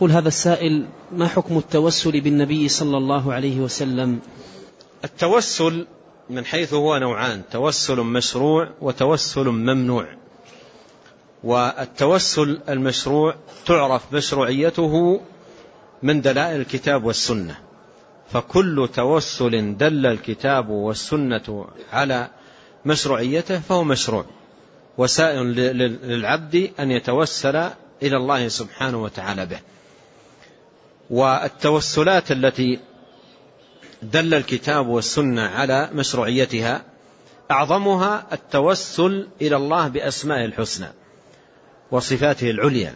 قل هذا السائل ما حكم التوسل بالنبي صلى الله عليه وسلم؟ التوسل من حيث هو نوعان توسل مشروع وتوسل ممنوع. والتوسل المشروع تعرف مشروعيته من دلائل الكتاب والسنة. فكل توسل دل الكتاب والسنة على مشروعيته فهو مشروع. وسائل للعبد أن يتوسل إلى الله سبحانه وتعالى به. والتوسلات التي دل الكتاب والسنة على مشروعيتها أعظمها التوسل إلى الله بأسماء الحسنى وصفاته العليا.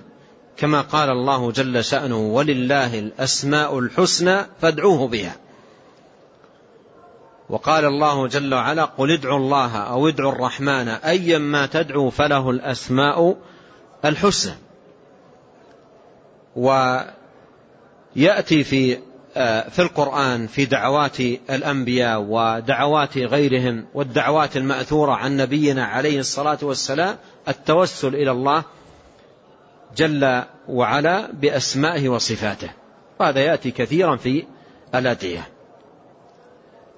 كما قال الله جل شأنه ولله الأسماء الحسنى فادعوه بها وقال الله جل وعلا قل ادعوا الله أو ادعوا الرحمن أيا ما تدعوا فله الأسماء الحسنى ويأتي في آه، في القرآن في دعوات الأنبياء ودعوات غيرهم والدعوات المأثورة عن نبينا عليه الصلاة والسلام التوسل إلى الله جل وعلا بأسمائه وصفاته. وهذا يأتي كثيرا في الأدعية.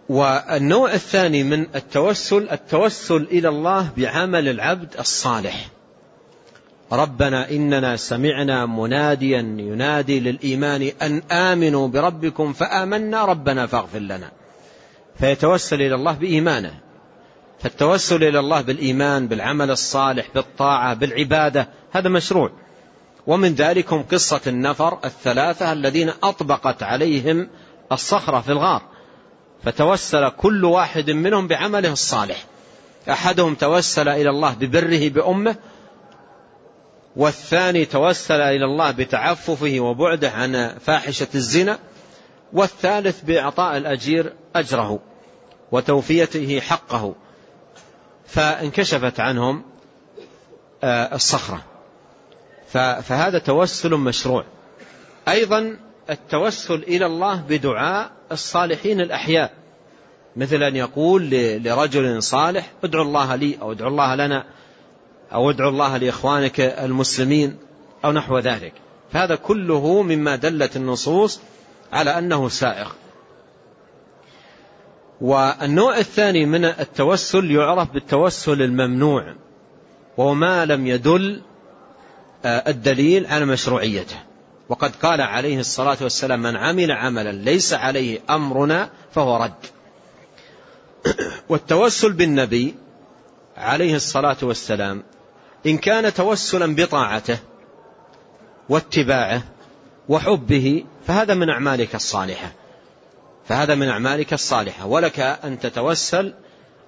والنوع الثاني من التوسل التوسل إلى الله بعمل العبد الصالح. ربنا إننا سمعنا مناديا ينادي للإيمان أن آمنوا بربكم فآمنا ربنا فاغفر لنا. فيتوسل إلى الله بإيمانه. فالتوسل إلى الله بالإيمان بالعمل الصالح بالطاعة بالعبادة هذا مشروع. ومن ذلكم قصة النفر الثلاثة الذين أطبقت عليهم الصخرة في الغار. فتوسل كل واحد منهم بعمله الصالح. أحدهم توسل إلى الله ببره بأمه والثاني توسل إلى الله بتعففه وبعده عن فاحشة الزنا والثالث بإعطاء الأجير أجره وتوفيته حقه. فانكشفت عنهم آه، الصخرة. فهذا توسل مشروع. أيضا التوسل إلى الله بدعاء الصالحين الأحياء. مثل أن يقول لرجل صالح ادعو الله لي أو ادعو الله لنا. أو ادعو الله لإخوانك المسلمين أو نحو ذلك. فهذا كله مما دلت النصوص على أنه سائغ. والنوع الثاني من التوسل يعرف بالتوسل الممنوع وهو ما لم يدل آه، الدليل على مشروعيته. وقد قال عليه الصلاة والسلام من عمل عملا ليس عليه أمرنا فهو رد. والتوسل بالنبي عليه الصلاة والسلام إن كان توسلا بطاعته واتباعه وحبه فهذا من أعمالك الصالحة. فهذا من أعمالك الصالحة. ولك أن تتوسل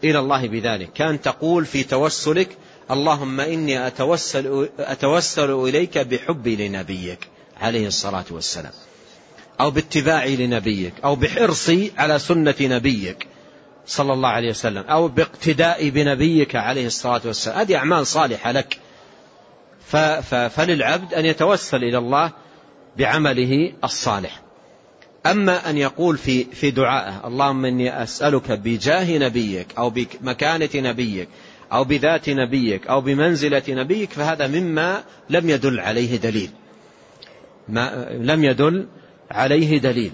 إلى الله بذلك. كان تقول في توسلك اللهم إني أتوسل, أتوسل إليك بحبي لنبيك عليه الصلاة والسلام. أو باتباعي لنبيك أو بحرصي على سنة نبيك. صلى الله عليه وسلم أو باقتداء بنبيك عليه الصلاة والسلام. هذه أعمال صالحة لك. فللعبد أن يتوسل إلى الله بعمله الصالح. أما أن يقول في في دعائه اللهم إني أسألك بجاه نبيك أو بمكانة نبيك أو بذات نبيك أو بمنزلة نبيك فهذا مما لم يدل عليه دليل. ما لم يدل عليه دليل.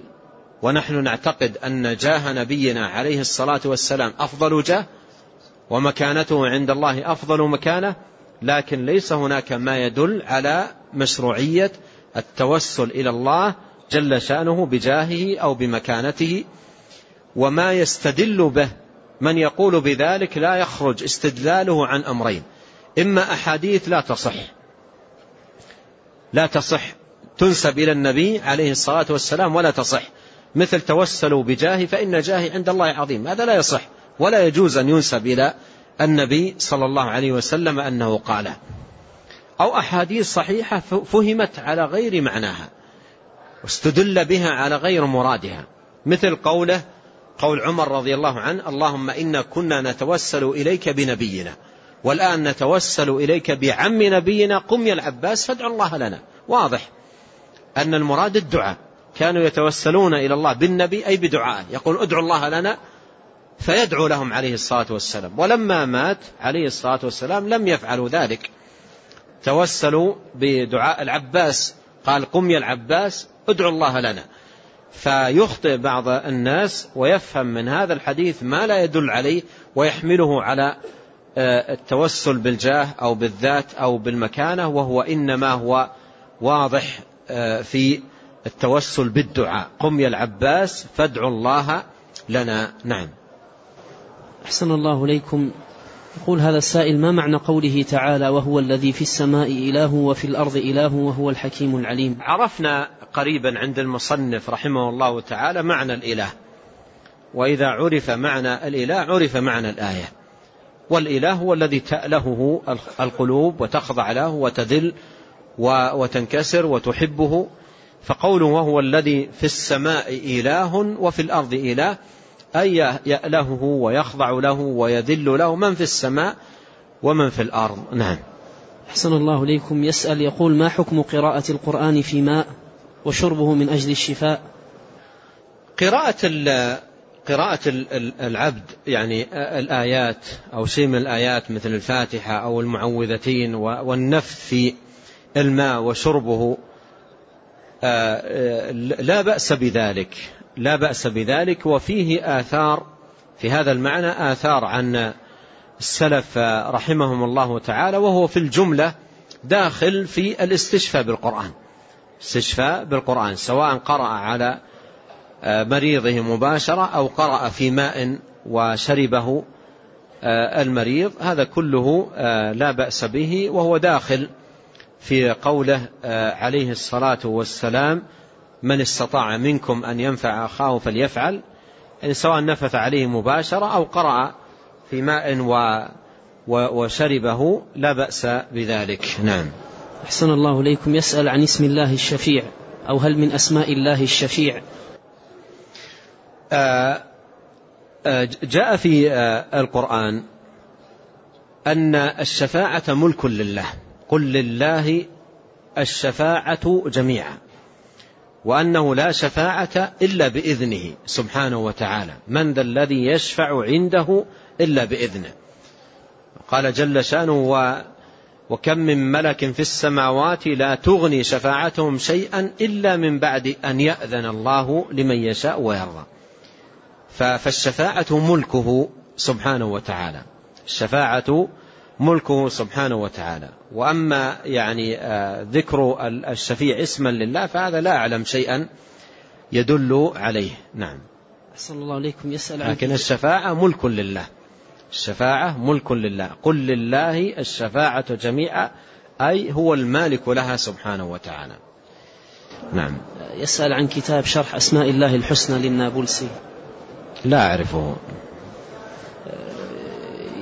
ونحن نعتقد أن جاه نبينا عليه الصلاة والسلام أفضل جاه ومكانته عند الله أفضل مكانة لكن ليس هناك ما يدل على مشروعية التوسل إلى الله جل شأنه بجاهه أو بمكانته. وما يستدل به من يقول بذلك لا يخرج استدلاله عن أمرين. إما أحاديث لا تصح لا تصح تنسب إلى النبي عليه الصلاة والسلام ولا تصح. مثل توسلوا بجاهي فإن جاهي عند الله عظيم. هذا لا يصح ولا يجوز أن ينسب إلى النبي صلى الله عليه وسلم أنه قاله أو أحاديث صحيحة فهمت على غير معناها واستدل بها على غير مرادها. مثل قوله قول عمر رضي الله عنه اللهم إنا كنا نتوسل إليك بنبينا والآن نتوسل إليك بعم نبينا قم يا العباس فادع الله لنا. واضح أن المراد الدعاء. كانوا يتوسلون إلى الله بالنبي أي بدعاء. يقول ادعوا الله لنا فيدعو لهم عليه الصلاة والسلام. ولما مات عليه الصلاة والسلام لم يفعلوا ذلك. توسلوا بدعاء العباس. قال قم يا العباس ادعو الله لنا. فيخطئ بعض الناس ويفهم من هذا الحديث ما لا يدل عليه ويحمله على آه، التوسل بالجاه أو بالذات أو بالمكانة وهو إنما هو واضح آه، في التوسل بالدعاء. قم يا العباس فادعوا الله لنا. نعم. أحسن الله إليكم. يقول هذا السائل ما معنى قوله تعالى وهو الذي في السماء إله وفي الأرض إله وهو الحكيم العليم؟ عرفنا قريبا عند المصنف رحمه الله تعالى معنى الإله. وإذا عرف معنى الإله عرف معنى الآية. والإله هو الذي تألهه القلوب وتخضع له وتذل وتنكسر وتحبه. فقوله وهو الذي في السماء إله وفي الأرض إله أي يألهه ويخضع له ويذل له من في السماء ومن في الأرض. نعم. أحسن الله إليكم. يسأل يقول ما حكم قراءة القرآن في ماء وشربه من أجل الشفاء؟ قراءة قراءة العبد يعني الآيات أو شيء من الآيات مثل الفاتحة أو المعوذتين والنفث في الماء وشربه لا بأس بذلك لا بأس بذلك وفيه آثار في هذا المعنى آثار عن السلف رحمهم الله تعالى وهو في الجملة داخل في الاستشفاء بالقرآن. استشفاء بالقرآن سواء قرأ على آه، مريضه مباشرة أو قرأ في ماء وشربه المريض هذا كله لا بأس به وهو داخل في قوله آه، عليه الصلاة والسلام من استطاع منكم أن ينفع أخاه فليفعل يعني سواء نفث عليه مباشرة أو قرأ في ماء و وشربه لا بأس بذلك. نعم. أحسن الله إليكم. يسأل عن اسم الله الشفيع أو هل من أسماء الله الشفيع؟ آه، آه، جاء في القرآن أن الشفاعة ملك لله. قل لله الشفاعة جميعا وأنه لا شفاعة إلا بإذنه سبحانه وتعالى. من ذا الذي يشفع عنده إلا بإذنه. قال جل شأنه و وكم من ملك في السماوات لا تغني شفاعتهم شيئا إلا من بعد أن يأذن الله لمن يشاء ويرضى. فالشفاعة ملكه سبحانه وتعالى. الشفاعة ملكه سبحانه وتعالى. وأما يعني آه، ذكر الشفيع اسما لله فهذا لا أعلم شيئا يدل عليه. نعم. أحسن الله عليكم يسأل لكن الشفاعة ملك لله. الشفاعة ملك لله. قل لله الشفاعة جميعا أي هو المالك لها سبحانه وتعالى. نعم. يسأل عن كتاب شرح أسماء الله الحسنى للنابلسي. لا أعرفه.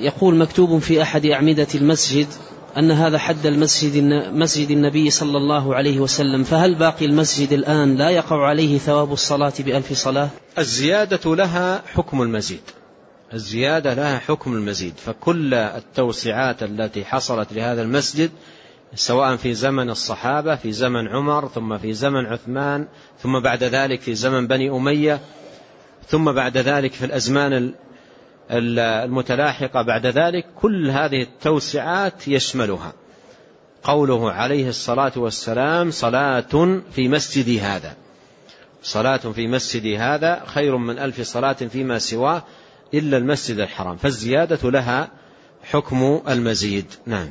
يقول مكتوب في أحد أعمدة المسجد أن هذا حد المسجد مسجد النبي صلى الله عليه وسلم فهل باقي المسجد الآن لا يقع عليه ثواب الصلاة بألف صلاة؟ الزيادة لها حكم المزيد. الزيادة لها حكم المزيد. فكل التوسعات التي حصلت لهذا المسجد سواء في زمن الصحابة في زمن عمر ثم في زمن عثمان ثم بعد ذلك في زمن بني أمية ثم بعد ذلك في الأزمان المتلاحقة بعد ذلك كل هذه التوسعات يشملها. قوله عليه الصلاة والسلام صلاة في مسجدي هذا. صلاة في مسجدي هذا خير من ألف صلاة فيما سواه إلا المسجد الحرام فالزيادة لها حكم المزيد. نعم.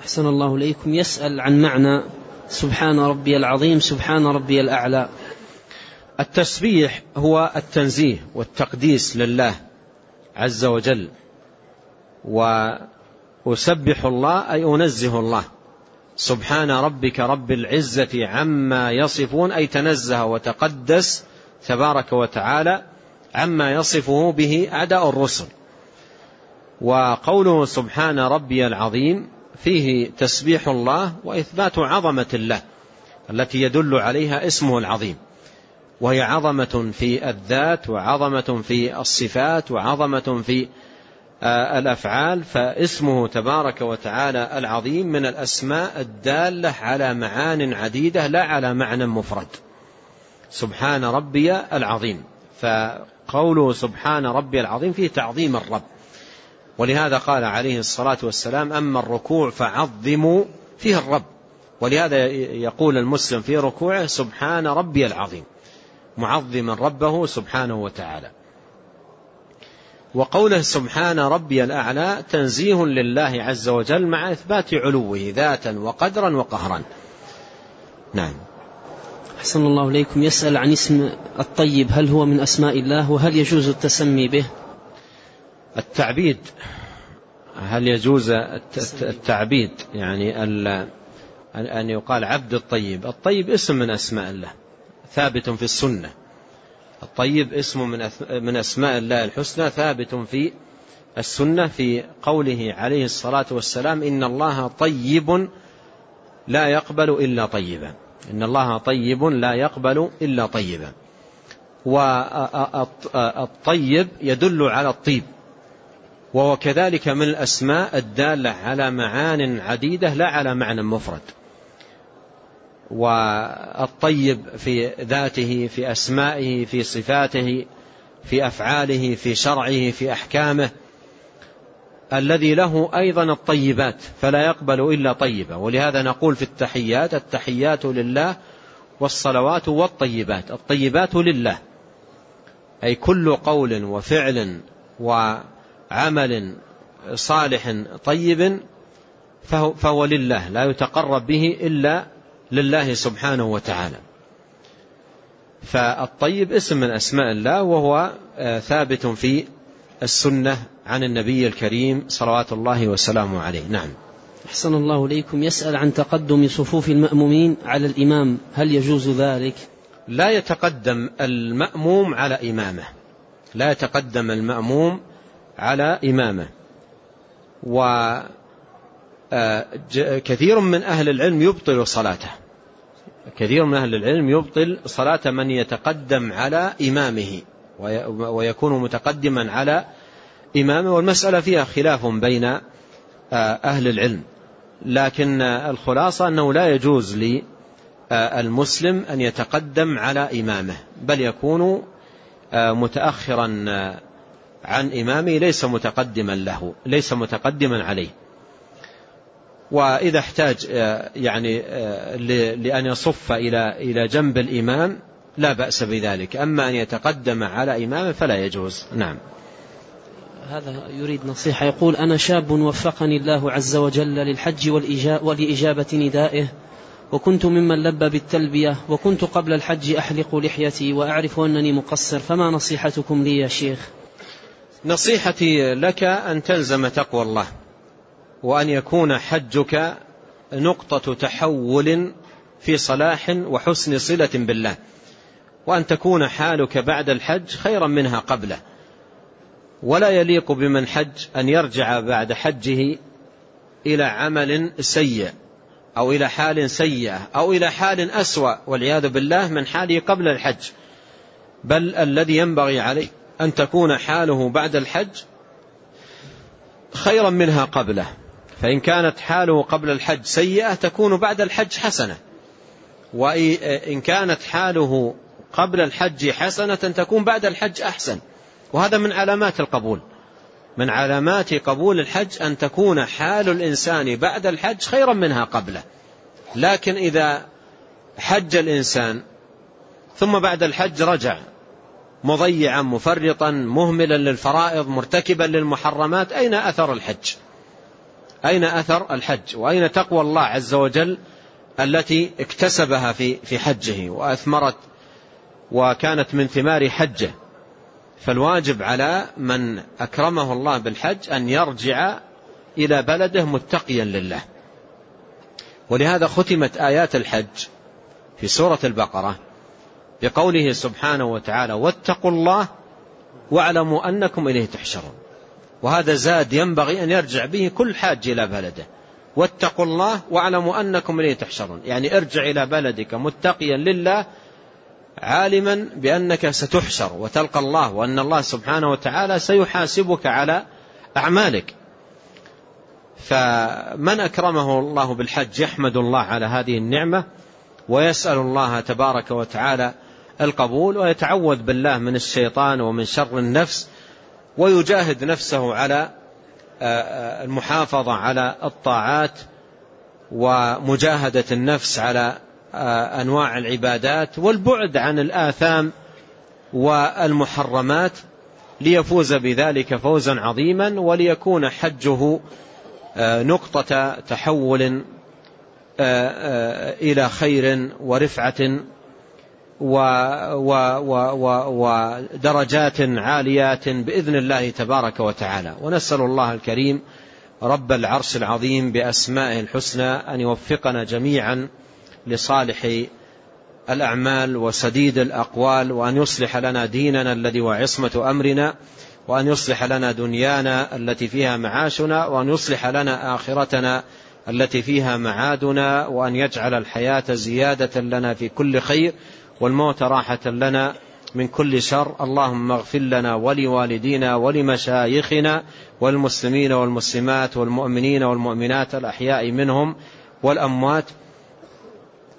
أحسن الله إليكم. يسأل عن معنى سبحان ربي العظيم سبحان ربي الأعلى. التسبيح هو التنزيه والتقديس لله. عز وجل. وأسبح الله أي أنزه الله. سبحان ربك رب العزة عما يصفون أي تنزه وتقدس تبارك وتعالى عما يصفه به أعداء الرسل. وقوله سبحان ربي العظيم فيه تسبيح الله وإثبات عظمة الله التي يدل عليها اسمه العظيم. وهي عظمة في الذات وعظمة في الصفات وعظمة في آه، الأفعال فاسمه تبارك وتعالى العظيم من الأسماء الدالة على معان عديدة لا على معنى مفرد. سبحان ربي العظيم. فقوله سبحان ربي العظيم فيه تعظيم الرب. ولهذا قال عليه الصلاة والسلام أما الركوع فعظموا فيه الرب. ولهذا يقول المسلم في ركوعه سبحان ربي العظيم. معظما ربه سبحانه وتعالى. وقوله سبحان ربي الأعلى تنزيه لله عز وجل مع إثبات علوه ذاتا وقدرا وقهرا. نعم. أحسن الله إليكم. يسأل عن اسم الطيب هل هو من أسماء الله؟ وهل يجوز التسمي به؟ التعبيد. هل يجوز التعبيد؟ يعني أن يقال عبد الطيب. الطيب اسم من أسماء الله. ثابت في السنة. الطيب اسم من من أسماء الله الحسنى ثابت في السنة في قوله عليه الصلاة والسلام إن الله طيب لا يقبل إلا طيبا. إن الله طيب لا يقبل إلا طيبا. والطيب يدل على الطيب. وهو كذلك من الأسماء الدالة على معان عديدة لا على معنى مفرد. والطيب في ذاته في أسمائه في صفاته في أفعاله في شرعه في أحكامه. الذي له أيضا الطيبات فلا يقبل إلا طيبة. ولهذا نقول في التحيات التحيات لله والصلوات والطيبات. الطيبات لله. أي كل قول وفعل وعمل صالح طيب فهو لله لا يتقرب به إلا لله سبحانه وتعالى. فالطيب اسم من أسماء الله وهو آه، ثابت في السنة عن النبي الكريم صلوات الله وسلامه عليه. نعم. أحسن الله إليكم. يسأل عن تقدم صفوف المأمومين على الإمام. هل يجوز ذلك؟ لا يتقدم المأموم على إمامه. لا يتقدم المأموم على إمامه. وكثير من أهل العلم يبطل صلاته. كثير من أهل العلم يبطل صلاة من يتقدم على إمامه ويكون متقدما على إمامه والمسألة فيها خلاف بين آه، أهل العلم. لكن الخلاصة أنه لا يجوز للمسلم أن يتقدم على إمامه بل يكون آه، متأخرا آه، عن إمامه ليس متقدما له ليس متقدما عليه. وإذا احتاج يعني لأن يصف إلى إلى جنب الإمام لا بأس بذلك. أما أن يتقدم على إمامه فلا يجوز. نعم. هذا يريد نصيحة. يقول أنا شاب وفقني الله عز وجل للحج ولإجابة ندائه وكنت ممن لبى بالتلبية وكنت قبل الحج أحلق لحيتي وأعرف أنني مقصر. فما نصيحتكم لي يا شيخ؟ نصيحتي لك أن تلزم تقوى الله. وأن يكون حجك نقطة تحول في صلاح وحسن صلة بالله وأن تكون حالك بعد الحج خيرا منها قبله. ولا يليق بمن حج أن يرجع بعد حجه إلى عمل سيء أو إلى حال سيئة أو إلى حال أسوأ والعياذ بالله من حاله قبل الحج. بل الذي ينبغي عليه أن تكون حاله بعد الحج خيرا منها قبله. فإن كانت حاله قبل الحج سيئة تكون بعد الحج حسنة. وإن كانت حاله قبل الحج حسنة تكون بعد الحج أحسن. وهذا من علامات القبول. من علامات قبول الحج أن تكون حال الإنسان بعد الحج خيرا منها قبله. لكن إذا حج الإنسان ثم بعد الحج رجع مضيعا مفرطا مهملا للفرائض مرتكبا للمحرمات أين أثر الحج؟ أين أثر الحج؟ وأين تقوى الله عز وجل التي اكتسبها في في حجه وأثمرت وكانت من ثمار حجه؟ فالواجب على من أكرمه الله بالحج أن يرجع إلى بلده متقيا لله. ولهذا ختمت آيات الحج في سورة البقرة بقوله سبحانه وتعالى واتقوا الله واعلموا أنكم إليه تحشرون وهذا زاد ينبغي أن يرجع به كل حاج إلى بلده. واتقوا الله واعلموا أنكم إليه تحشرون. يعني ارجع إلى بلدك متقيا لله عالما بأنك ستحشر وتلقى الله وأن الله سبحانه وتعالى سيحاسبك على أعمالك. فمن أكرمه الله بالحج يحمد الله على هذه النعمة ويسأل الله تبارك وتعالى القبول ويتعوذ بالله من الشيطان ومن شر النفس ويجاهد نفسه على المحافظة على الطاعات ومجاهدة النفس على أنواع العبادات والبعد عن الآثام والمحرمات ليفوز بذلك فوزا عظيما وليكون حجه نقطة تحول إلى خير ورفعة ودرجات عاليات بإذن الله تبارك وتعالى. ونسأل الله الكريم رب العرش العظيم بأسمائه الحسنى أن يوفقنا جميعا لصالح الأعمال وسديد الأقوال وأن يصلح لنا ديننا الذي هو عصمة أمرنا وأن يصلح لنا دنيانا التي فيها معاشنا وأن يصلح لنا آخرتنا التي فيها معادنا وأن يجعل الحياة زيادة لنا في كل خير. والموت راحة لنا من كل شر. اللهم اغفر لنا ولوالدينا ولمشايخنا والمسلمين والمسلمات والمؤمنين والمؤمنات الأحياء منهم والأموات.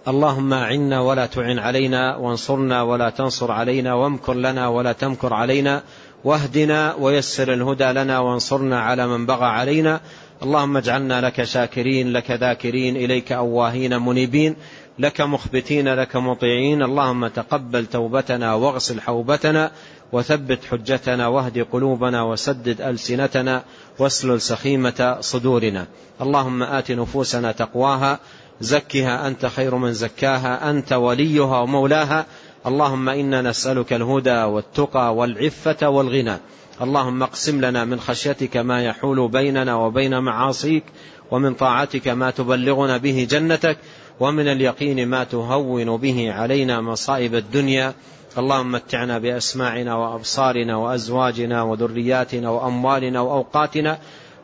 اللهم أعنا ولا تعن علينا وانصرنا ولا تنصر علينا وامكر لنا ولا تمكر علينا واهدنا ويسر الهدى لنا وانصرنا على من بغى علينا. اللهم اجعلنا لك شاكرين لك ذاكرين إليك أواهين منيبين لك مخبتين لك مطيعين. اللهم تقبل توبتنا واغسل حوبتنا وثبت حجتنا واهد قلوبنا وسدد ألسنتنا واسلل سخيمة صدورنا. اللهم آت نفوسنا تقواها زكها أنت خير من زكاها أنت وليها ومولاها. اللهم إنا نسألك الهدى والتقى والعفة والغنى. اللهم اقسم لنا من خشيتك ما يحول بيننا وبين معاصيك ومن طاعتك ما تبلغنا به جنتك ومن اليقين ما تهون به علينا مصائب الدنيا. اللهم متعنا بأسماعنا وأبصارنا وأزواجنا وذرياتنا وأموالنا وأوقاتنا.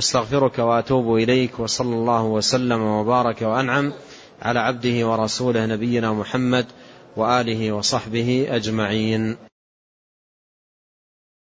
أستغفرك وأتوب إليك وصلى الله وسلم وبارك وأنعم على عبده ورسوله نبينا محمد وآله وصحبه أجمعين.